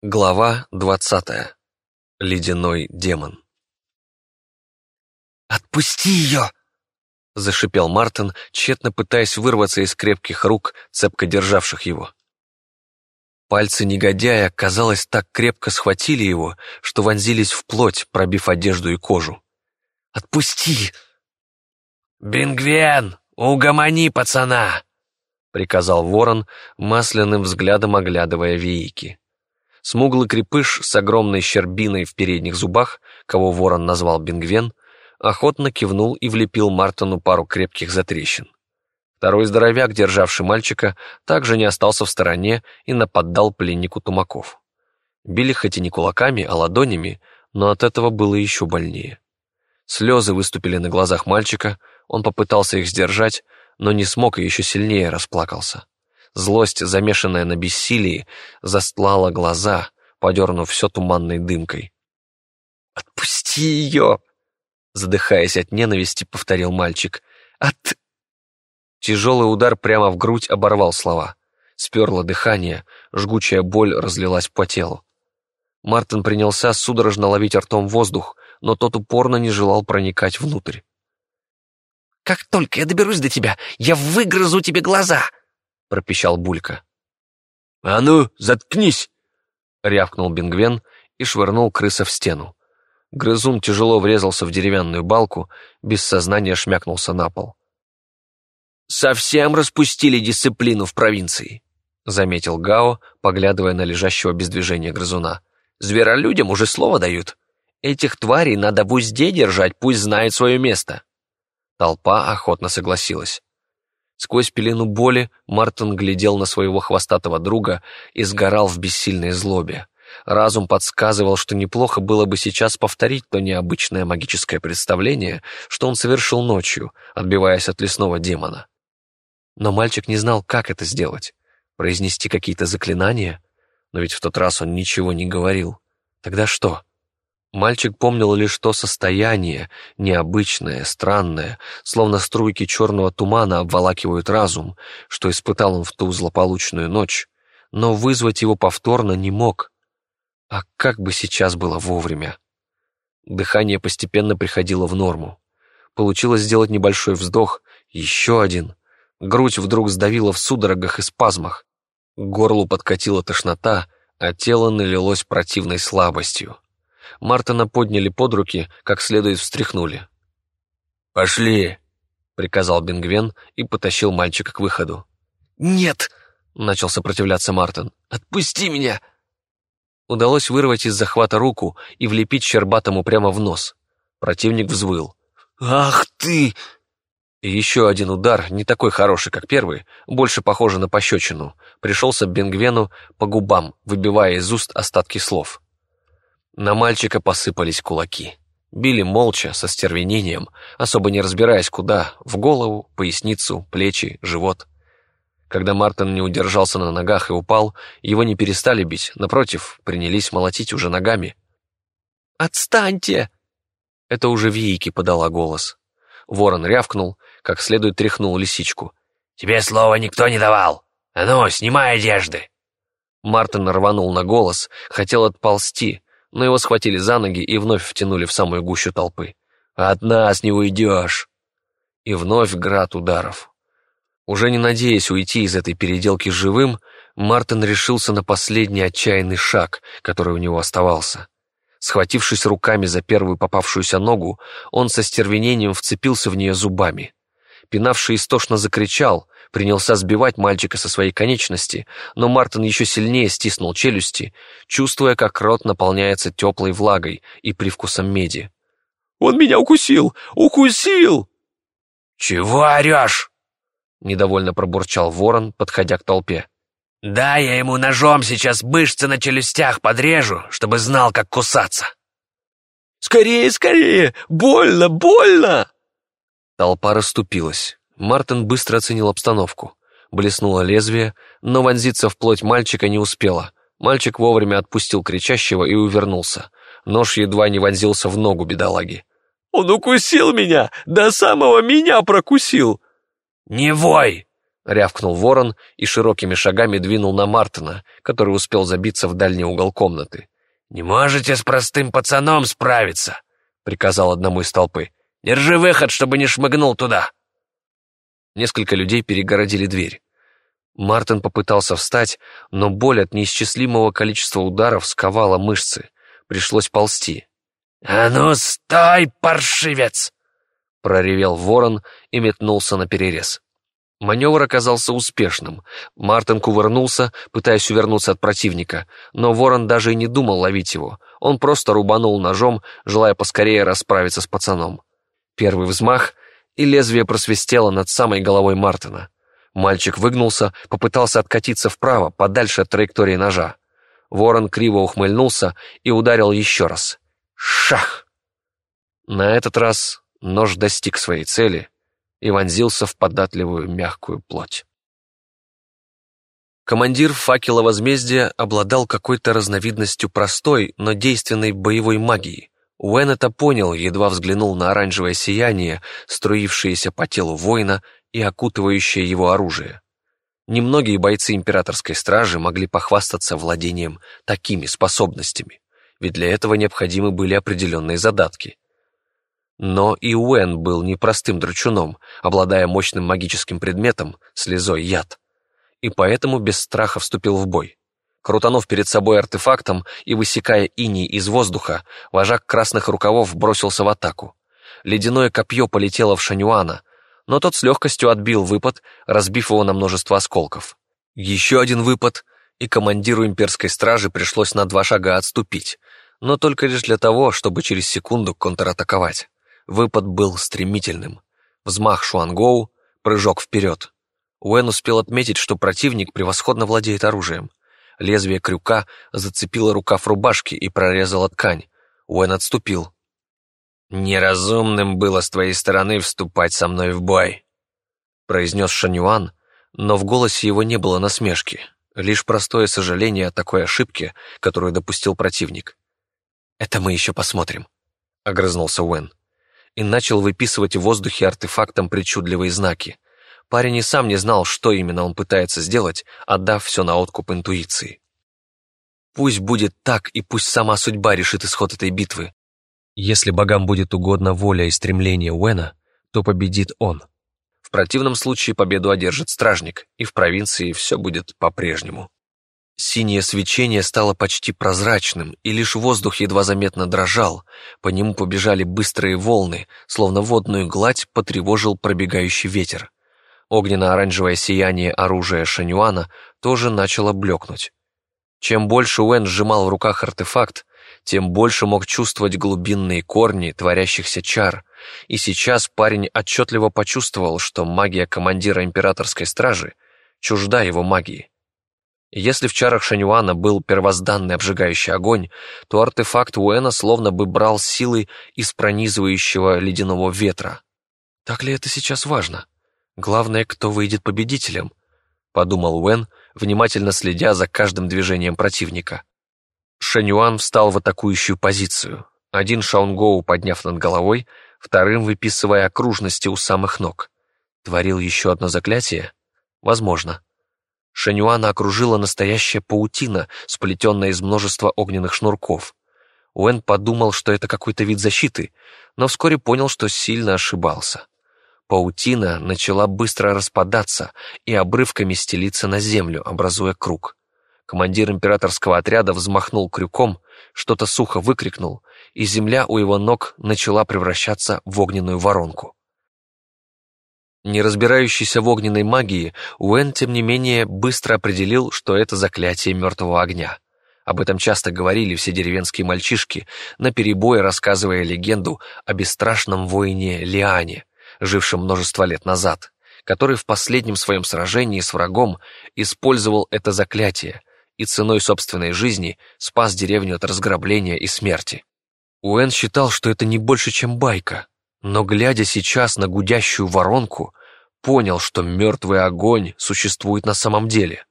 Глава двадцатая. Ледяной демон. «Отпусти ее!» — зашипел Мартин, тщетно пытаясь вырваться из крепких рук, цепко державших его. Пальцы негодяя, казалось, так крепко схватили его, что вонзились в плоть, пробив одежду и кожу. «Отпусти!» «Бингвен, угомони пацана!» — приказал ворон, масляным взглядом оглядывая веики. Смуглый крепыш с огромной щербиной в передних зубах, кого ворон назвал Бингвен, охотно кивнул и влепил Мартину пару крепких затрещин. Второй здоровяк, державший мальчика, также не остался в стороне и нападал пленнику тумаков. Били хоть и не кулаками, а ладонями, но от этого было еще больнее. Слезы выступили на глазах мальчика, он попытался их сдержать, но не смог и еще сильнее расплакался. Злость, замешанная на бессилии, застлала глаза, подернув все туманной дымкой. «Отпусти ее!» Задыхаясь от ненависти, повторил мальчик. «От...» Тяжелый удар прямо в грудь оборвал слова. Сперло дыхание, жгучая боль разлилась по телу. Мартин принялся судорожно ловить ртом воздух, но тот упорно не желал проникать внутрь. «Как только я доберусь до тебя, я выгрызу тебе глаза!» — пропищал Булька. «А ну, заткнись!» — рявкнул Бингвен и швырнул крыса в стену. Грызун тяжело врезался в деревянную балку, без сознания шмякнулся на пол. «Совсем распустили дисциплину в провинции», — заметил Гао, поглядывая на лежащего без движения грызуна. «Зверолюдям уже слово дают. Этих тварей надо в узде держать, пусть знает свое место». Толпа охотно согласилась. Сквозь пелену боли Мартин глядел на своего хвостатого друга и сгорал в бессильной злобе. Разум подсказывал, что неплохо было бы сейчас повторить то необычное магическое представление, что он совершил ночью, отбиваясь от лесного демона. Но мальчик не знал, как это сделать. Произнести какие-то заклинания? Но ведь в тот раз он ничего не говорил. Тогда что? Мальчик помнил лишь то состояние, необычное, странное, словно струйки черного тумана обволакивают разум, что испытал он в ту злополучную ночь, но вызвать его повторно не мог. А как бы сейчас было вовремя? Дыхание постепенно приходило в норму. Получилось сделать небольшой вздох, еще один. Грудь вдруг сдавила в судорогах и спазмах. К горлу подкатила тошнота, а тело налилось противной слабостью. Мартина подняли под руки, как следует встряхнули. «Пошли!» — приказал Бенгвен и потащил мальчика к выходу. «Нет!» — начал сопротивляться Мартин. «Отпусти меня!» Удалось вырвать из захвата руку и влепить Щербатому прямо в нос. Противник взвыл. «Ах ты!» И еще один удар, не такой хороший, как первый, больше похожий на пощечину, пришелся Бенгвену по губам, выбивая из уст остатки слов. На мальчика посыпались кулаки. Били молча, со стервенением, особо не разбираясь куда, в голову, поясницу, плечи, живот. Когда Мартин не удержался на ногах и упал, его не перестали бить, напротив, принялись молотить уже ногами. «Отстаньте!» Это уже Вики подала голос. Ворон рявкнул, как следует тряхнул лисичку. «Тебе слова никто не давал! А ну, снимай одежды!» Мартин рванул на голос, хотел отползти, но его схватили за ноги и вновь втянули в самую гущу толпы. «От нас не уйдешь!» И вновь град ударов. Уже не надеясь уйти из этой переделки живым, Мартин решился на последний отчаянный шаг, который у него оставался. Схватившись руками за первую попавшуюся ногу, он со стервенением вцепился в нее зубами. Пинавший истошно закричал, принялся сбивать мальчика со своей конечности, но Мартин еще сильнее стиснул челюсти, чувствуя, как рот наполняется теплой влагой и привкусом меди. «Он меня укусил! Укусил!» «Чего орешь?» — недовольно пробурчал ворон, подходя к толпе. «Да, я ему ножом сейчас мышцы на челюстях подрежу, чтобы знал, как кусаться». «Скорее, скорее! Больно, больно!» Толпа расступилась. Мартин быстро оценил обстановку. Блеснуло лезвие, но вонзиться в плоть мальчика не успело. Мальчик вовремя отпустил кричащего и увернулся. Нож едва не вонзился в ногу бедолаги. «Он укусил меня! До самого меня прокусил!» «Не вой!» — рявкнул ворон и широкими шагами двинул на Мартина, который успел забиться в дальний угол комнаты. «Не можете с простым пацаном справиться», — приказал одному из толпы. «Держи выход, чтобы не шмыгнул туда». Несколько людей перегородили дверь. Мартин попытался встать, но боль от неисчислимого количества ударов сковала мышцы. Пришлось ползти. «А ну, стой, паршивец!» — проревел ворон и метнулся на перерез. Маневр оказался успешным. Мартин кувырнулся, пытаясь увернуться от противника, но ворон даже и не думал ловить его. Он просто рубанул ножом, желая поскорее расправиться с пацаном. Первый взмах, и лезвие просвистело над самой головой Мартина. Мальчик выгнулся, попытался откатиться вправо, подальше от траектории ножа. Ворон криво ухмыльнулся и ударил еще раз. Шах! На этот раз нож достиг своей цели и вонзился в податливую мягкую плоть. Командир факела возмездия обладал какой-то разновидностью простой, но действенной боевой магии. Уэн это понял, едва взглянул на оранжевое сияние, струившееся по телу воина и окутывающее его оружие. Немногие бойцы императорской стражи могли похвастаться владением такими способностями, ведь для этого необходимы были определенные задатки. Но и Уэн был непростым драчуном, обладая мощным магическим предметом, слезой яд. И поэтому без страха вступил в бой. Крутанув перед собой артефактом и высекая иней из воздуха, вожак красных рукавов бросился в атаку. Ледяное копье полетело в Шанюана, но тот с легкостью отбил выпад, разбив его на множество осколков. Еще один выпад, и командиру имперской стражи пришлось на два шага отступить, но только лишь для того, чтобы через секунду контратаковать. Выпад был стремительным. Взмах Шуангоу, прыжок вперед. Уэн успел отметить, что противник превосходно владеет оружием. Лезвие крюка зацепило рукав рубашки и прорезало ткань. Уэн отступил. «Неразумным было с твоей стороны вступать со мной в бой», произнес Шанюан, но в голосе его не было насмешки, лишь простое сожаление о такой ошибке, которую допустил противник. «Это мы еще посмотрим», — огрызнулся Уэн и начал выписывать в воздухе артефактом причудливые знаки. Парень и сам не знал, что именно он пытается сделать, отдав все на откуп интуиции. Пусть будет так, и пусть сама судьба решит исход этой битвы. Если богам будет угодна воля и стремление Уэна, то победит он. В противном случае победу одержит стражник, и в провинции все будет по-прежнему. Синее свечение стало почти прозрачным, и лишь воздух едва заметно дрожал, по нему побежали быстрые волны, словно водную гладь потревожил пробегающий ветер. Огненно-оранжевое сияние оружия Шанюана тоже начало блекнуть. Чем больше Уэн сжимал в руках артефакт, тем больше мог чувствовать глубинные корни творящихся чар, и сейчас парень отчетливо почувствовал, что магия командира императорской стражи чужда его магии. Если в чарах Шаньюана был первозданный обжигающий огонь, то артефакт Уэна словно бы брал силы из пронизывающего ледяного ветра. «Так ли это сейчас важно? Главное, кто выйдет победителем», — подумал Уэн, внимательно следя за каждым движением противника. Шаньюан встал в атакующую позицию, один Шаунгоу подняв над головой, вторым выписывая окружности у самых ног. Творил еще одно заклятие? Возможно. Шанюана окружила настоящая паутина, сплетенная из множества огненных шнурков. Уэн подумал, что это какой-то вид защиты, но вскоре понял, что сильно ошибался. Паутина начала быстро распадаться и обрывками стелиться на землю, образуя круг. Командир императорского отряда взмахнул крюком, что-то сухо выкрикнул, и земля у его ног начала превращаться в огненную воронку. Не разбирающийся в огненной магии, Уэн, тем не менее, быстро определил, что это заклятие мертвого огня. Об этом часто говорили все деревенские мальчишки, наперебой рассказывая легенду о бесстрашном воине Лиане, жившем множество лет назад, который в последнем своем сражении с врагом использовал это заклятие и ценой собственной жизни спас деревню от разграбления и смерти. Уэн считал, что это не больше, чем байка, но, глядя сейчас на гудящую воронку, понял, что мертвый огонь существует на самом деле.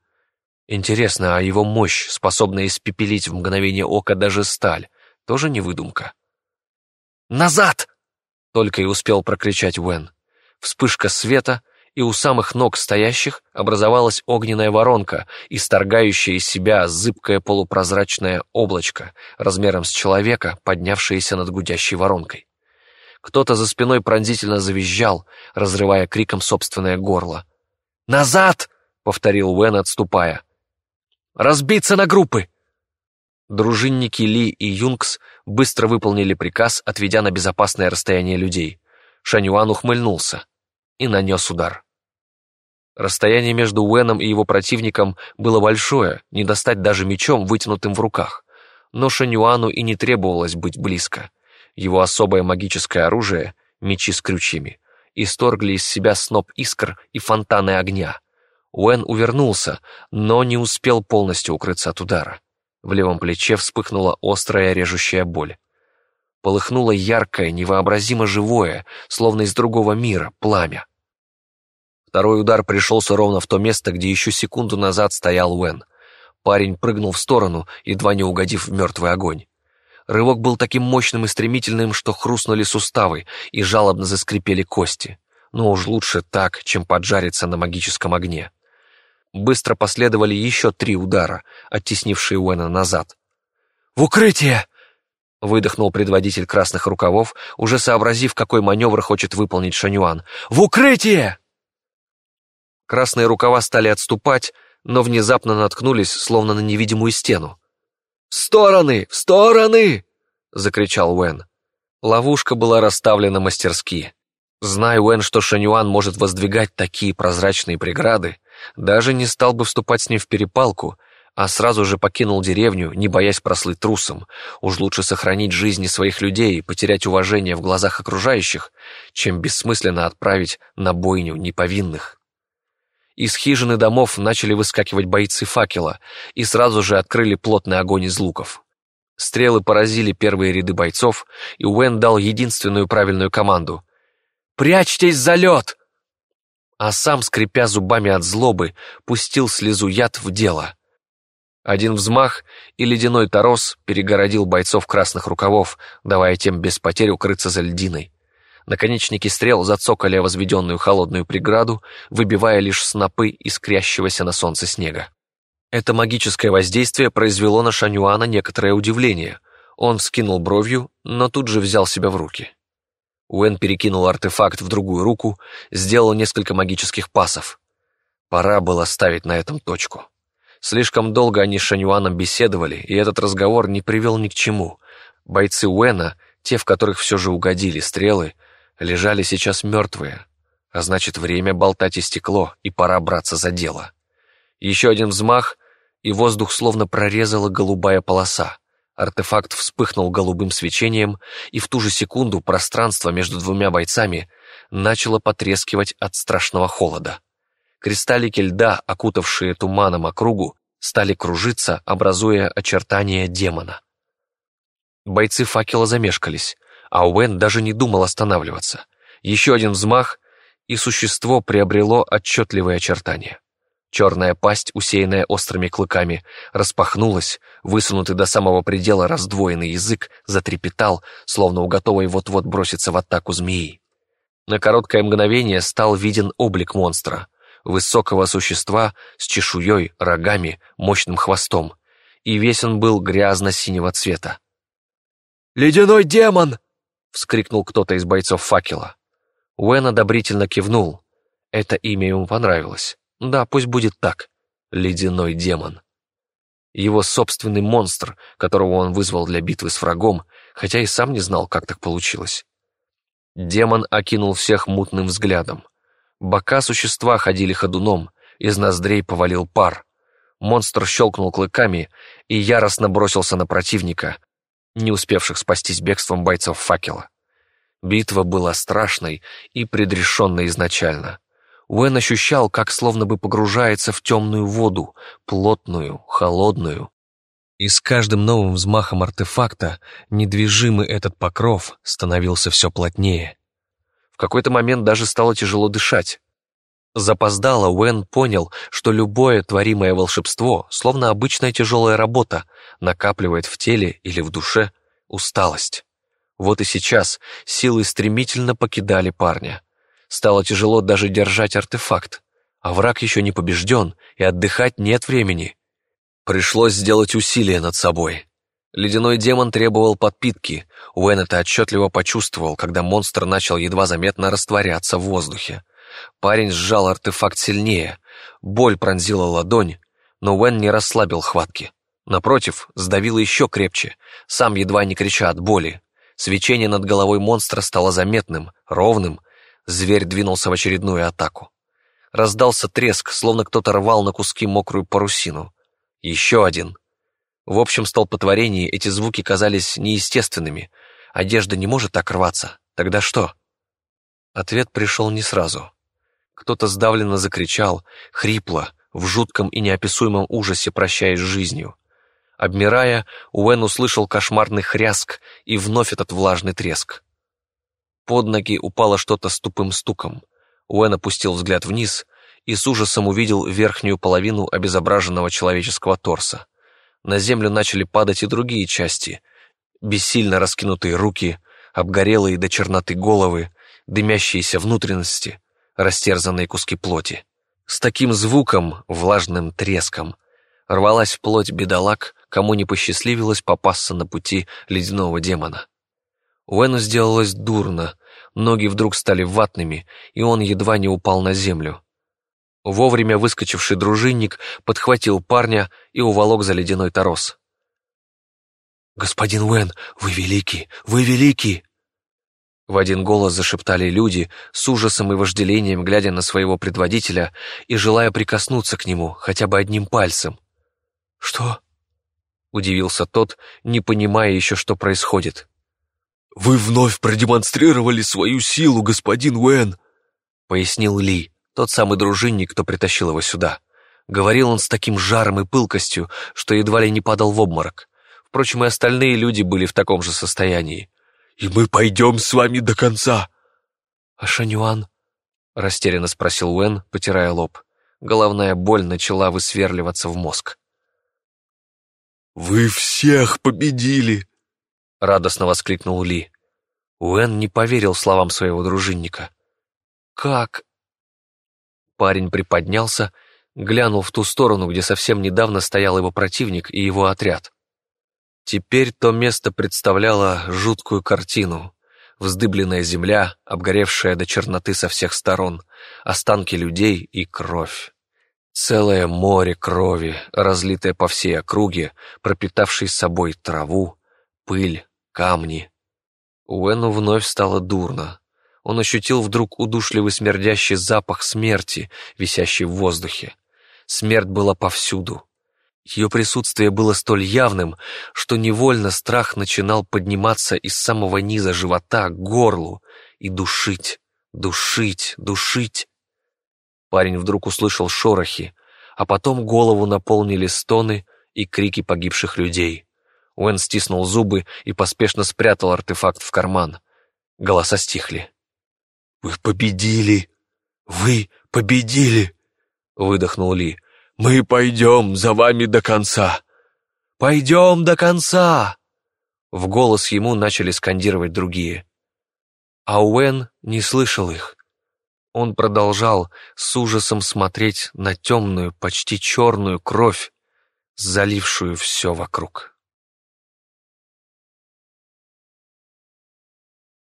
Интересно, а его мощь, способная испепелить в мгновение ока даже сталь, тоже не выдумка? «Назад!» — только и успел прокричать Уэн. Вспышка света, и у самых ног стоящих образовалась огненная воронка, исторгающая из себя зыбкое полупрозрачное облачко размером с человека, поднявшееся над гудящей воронкой. Кто-то за спиной пронзительно завизжал, разрывая криком собственное горло. «Назад!» — повторил Уэн, отступая. «Разбиться на группы!» Дружинники Ли и Юнгс быстро выполнили приказ, отведя на безопасное расстояние людей. Шанюан ухмыльнулся и нанес удар. Расстояние между Уэном и его противником было большое, не достать даже мечом, вытянутым в руках. Но Шанюану и не требовалось быть близко. Его особое магическое оружие, мечи с крючьями, исторгли из себя сноп искр и фонтаны огня. Уэн увернулся, но не успел полностью укрыться от удара. В левом плече вспыхнула острая режущая боль. Полыхнуло яркое, невообразимо живое, словно из другого мира, пламя. Второй удар пришелся ровно в то место, где еще секунду назад стоял Уэн. Парень прыгнул в сторону, едва не угодив в мертвый огонь. Рывок был таким мощным и стремительным, что хрустнули суставы и жалобно заскрипели кости. Но уж лучше так, чем поджариться на магическом огне. Быстро последовали еще три удара, оттеснившие Уэна назад. «В укрытие!» — выдохнул предводитель красных рукавов, уже сообразив, какой маневр хочет выполнить Шанюан. «В укрытие!» Красные рукава стали отступать, но внезапно наткнулись, словно на невидимую стену. «В стороны! В стороны!» — закричал Уэн. Ловушка была расставлена мастерски. Зная Уэн, что Шанюан может воздвигать такие прозрачные преграды, даже не стал бы вступать с ним в перепалку, а сразу же покинул деревню, не боясь прослыть трусом. Уж лучше сохранить жизни своих людей и потерять уважение в глазах окружающих, чем бессмысленно отправить на бойню неповинных. Из хижины домов начали выскакивать бойцы факела и сразу же открыли плотный огонь из луков. Стрелы поразили первые ряды бойцов, и Уэн дал единственную правильную команду. «Прячьтесь за лед!» А сам, скрипя зубами от злобы, пустил слезу яд в дело. Один взмах, и ледяной торос перегородил бойцов красных рукавов, давая тем без потерь укрыться за льдиной. Наконечники стрел зацокали возведенную холодную преграду, выбивая лишь снопы искрящегося на солнце снега. Это магическое воздействие произвело на Шанюана некоторое удивление. Он вскинул бровью, но тут же взял себя в руки. Уэн перекинул артефакт в другую руку, сделал несколько магических пасов. Пора было ставить на этом точку. Слишком долго они с Шанюаном беседовали, и этот разговор не привел ни к чему. Бойцы Уэна, те, в которых все же угодили стрелы, лежали сейчас мертвые, а значит, время болтать истекло, и пора браться за дело. Еще один взмах, и воздух словно прорезала голубая полоса. Артефакт вспыхнул голубым свечением, и в ту же секунду пространство между двумя бойцами начало потрескивать от страшного холода. Кристаллики льда, окутавшие туманом округу, стали кружиться, образуя очертания демона. Бойцы факела замешкались а Уэн даже не думал останавливаться. Еще один взмах, и существо приобрело отчетливые очертания. Черная пасть, усеянная острыми клыками, распахнулась, высунутый до самого предела раздвоенный язык затрепетал, словно у готовой вот-вот броситься в атаку змеи. На короткое мгновение стал виден облик монстра, высокого существа с чешуей, рогами, мощным хвостом, и весь он был грязно-синего цвета. «Ледяной демон!» — вскрикнул кто-то из бойцов факела. Уэн одобрительно кивнул. Это имя ему понравилось. Да, пусть будет так. Ледяной демон. Его собственный монстр, которого он вызвал для битвы с врагом, хотя и сам не знал, как так получилось. Демон окинул всех мутным взглядом. Бока существа ходили ходуном, из ноздрей повалил пар. Монстр щелкнул клыками и яростно бросился на противника, не успевших спастись бегством бойцов факела. Битва была страшной и предрешенной изначально. Уэн ощущал, как словно бы погружается в темную воду, плотную, холодную. И с каждым новым взмахом артефакта недвижимый этот покров становился все плотнее. В какой-то момент даже стало тяжело дышать. Запоздало Уэн понял, что любое творимое волшебство, словно обычная тяжелая работа, накапливает в теле или в душе усталость. Вот и сейчас силы стремительно покидали парня. Стало тяжело даже держать артефакт, а враг еще не побежден, и отдыхать нет времени. Пришлось сделать усилие над собой. Ледяной демон требовал подпитки. Уэн это отчетливо почувствовал, когда монстр начал едва заметно растворяться в воздухе. Парень сжал артефакт сильнее. Боль пронзила ладонь, но Уэн не расслабил хватки. Напротив, сдавило еще крепче, сам едва не крича от боли. Свечение над головой монстра стало заметным, ровным. Зверь двинулся в очередную атаку. Раздался треск, словно кто-то рвал на куски мокрую парусину. Еще один. В общем столпотворении эти звуки казались неестественными. Одежда не может так рваться. Тогда что? Ответ пришел не сразу. Кто-то сдавленно закричал, хрипло, в жутком и неописуемом ужасе прощаясь с жизнью. Обмирая, Уэн услышал кошмарный хряск и вновь этот влажный треск. Под ноги упало что-то с тупым стуком. Уэн опустил взгляд вниз и с ужасом увидел верхнюю половину обезображенного человеческого торса. На землю начали падать и другие части. Бессильно раскинутые руки, обгорелые до черноты головы, дымящиеся внутренности, растерзанные куски плоти. С таким звуком, влажным треском, рвалась плоть бедолаг, кому не посчастливилось попасться на пути ледяного демона. Уэну сделалось дурно, ноги вдруг стали ватными, и он едва не упал на землю. Вовремя выскочивший дружинник подхватил парня и уволок за ледяной торос. «Господин Уэн, вы великий, вы великий!» В один голос зашептали люди, с ужасом и вожделением глядя на своего предводителя и желая прикоснуться к нему хотя бы одним пальцем. «Что?» — удивился тот, не понимая еще, что происходит. «Вы вновь продемонстрировали свою силу, господин Уэн», — пояснил Ли, тот самый дружинник, кто притащил его сюда. Говорил он с таким жаром и пылкостью, что едва ли не падал в обморок. Впрочем, и остальные люди были в таком же состоянии. «И мы пойдем с вами до конца!» «А Шанюан?» — растерянно спросил Уэн, потирая лоб. Головная боль начала высверливаться в мозг. «Вы всех победили!» — радостно воскликнул Ли. Уэн не поверил словам своего дружинника. «Как?» Парень приподнялся, глянул в ту сторону, где совсем недавно стоял его противник и его отряд. Теперь то место представляло жуткую картину. Вздыбленная земля, обгоревшая до черноты со всех сторон, останки людей и кровь. Целое море крови, разлитое по всей округе, пропитавшей собой траву, пыль, камни. Уэну вновь стало дурно. Он ощутил вдруг удушливый смердящий запах смерти, висящий в воздухе. Смерть была повсюду. Ее присутствие было столь явным, что невольно страх начинал подниматься из самого низа живота к горлу и душить, душить, душить. Парень вдруг услышал шорохи, а потом голову наполнили стоны и крики погибших людей. Уэн стиснул зубы и поспешно спрятал артефакт в карман. Голоса стихли. «Вы победили! Вы победили!» — выдохнул Ли. «Мы пойдем за вами до конца!» «Пойдем до конца!» В голос ему начали скандировать другие. А Уэн не слышал их. Он продолжал с ужасом смотреть на темную, почти черную кровь, залившую все вокруг.